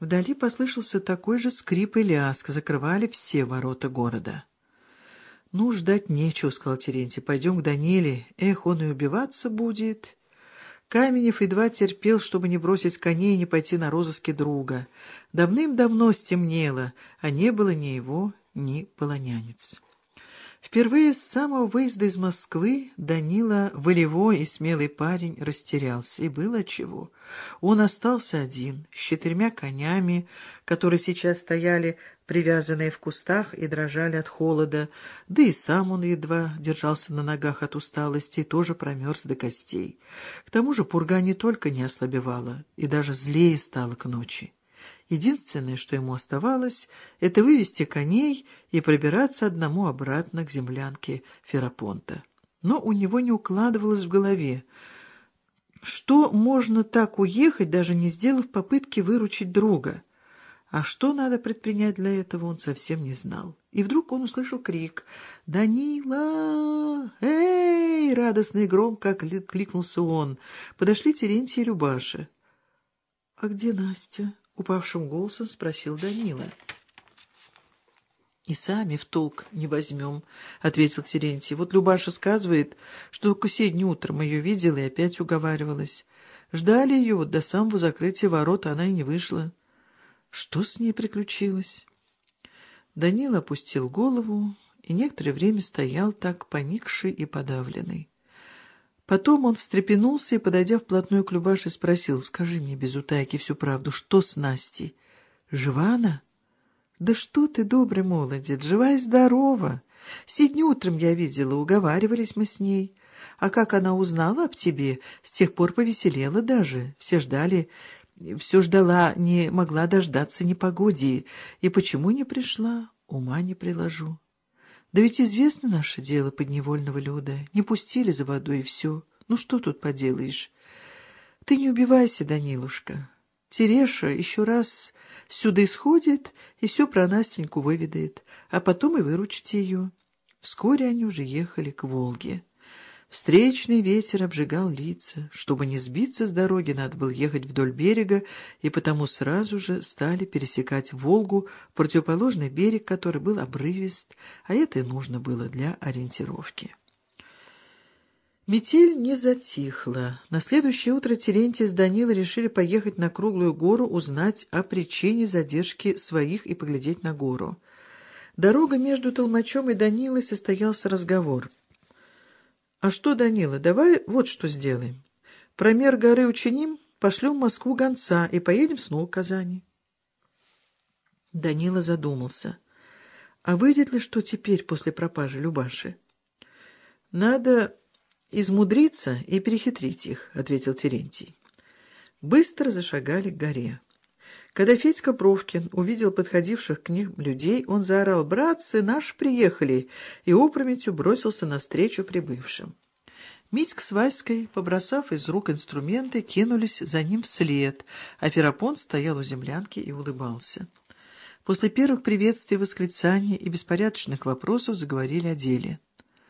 Вдали послышался такой же скрип и лязг, закрывали все ворота города. — Ну, ждать нечего, — сказал Терентий. — Пойдем к Даниле. Эх, он и убиваться будет. Каменев едва терпел, чтобы не бросить коней и не пойти на розыски друга. Давным-давно стемнело, а не было ни его, ни полонянец. Впервые с самого выезда из Москвы Данила, волевой и смелый парень, растерялся. И было чего. Он остался один, с четырьмя конями, которые сейчас стояли привязанные в кустах и дрожали от холода, да и сам он едва держался на ногах от усталости и тоже промерз до костей. К тому же пурга не только не ослабевала, и даже злее стала к ночи. Единственное, что ему оставалось, это вывести коней и пробираться одному обратно к землянке Ферапонта. Но у него не укладывалось в голове, что можно так уехать, даже не сделав попытки выручить друга. А что надо предпринять для этого, он совсем не знал. И вдруг он услышал крик «Данила! Эй!» Радостно и громко кликнулся он. Подошли Терентий и Любаша. «А где Настя?» Упавшим голосом спросил Данила. «И сами в толк не возьмем», — ответил Терентий. «Вот Любаша сказывает, что только сегодня утром ее видела и опять уговаривалась. Ждали ее вот до самого закрытия ворот, она и не вышла. Что с ней приключилось?» Данила опустил голову и некоторое время стоял так поникший и подавленный. Потом он встрепенулся и, подойдя вплотную к Любаше, спросил, «Скажи мне без утайки всю правду, что с Настей? Жива она?» «Да что ты, добрый молодец, жива и здорова. Сегодня утром я видела, уговаривались мы с ней. А как она узнала об тебе, с тех пор повеселела даже. Все ждали, все ждала, не могла дождаться непогоди. И почему не пришла, ума не приложу». Да ведь известно наше дело подневольного люда. Не пустили за водой и все. Ну что тут поделаешь? Ты не убивайся, Данилушка. Тереша еще раз сюда исходит и все про Настеньку выведает, а потом и выручите ее. Вскоре они уже ехали к Волге. Встречный ветер обжигал лица. Чтобы не сбиться с дороги, надо было ехать вдоль берега, и потому сразу же стали пересекать Волгу, противоположный берег, который был обрывист, а это и нужно было для ориентировки. Метель не затихла. На следующее утро Терентий с Данилой решили поехать на Круглую гору, узнать о причине задержки своих и поглядеть на гору. Дорога между Толмачом и Данилой состоялся разговор — а что, Данила, давай вот что сделаем. Промер горы учиним, пошлем в Москву гонца и поедем снова в Казани. Данила задумался. А выйдет ли что теперь после пропажи Любаши? Надо измудриться и перехитрить их, — ответил Терентий. Быстро зашагали к горе. Когда Федька Бровкин увидел подходивших к ним людей, он заорал «Братцы, наши приехали!» и опрометью бросился навстречу прибывшим. Митька с Васькой, побросав из рук инструменты, кинулись за ним вслед, а Ферапон стоял у землянки и улыбался. После первых приветствий, восклицаний и беспорядочных вопросов заговорили о деле.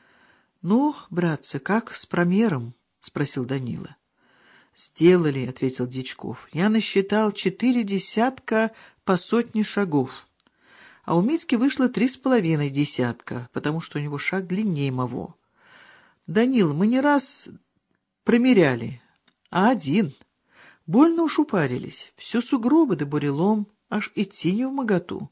— Ну, братцы, как с промером? — спросил Данила. «Сделали», — ответил Дичков. «Я насчитал четыре десятка по сотне шагов. А у Митьки вышло три с половиной десятка, потому что у него шаг длиннее моего. Данил, мы не раз промеряли, а один. Больно уж упарились. Все сугробы да бурелом, аж идти не в моготу».